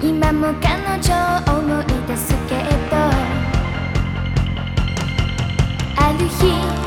今も彼女を思い出すけどある日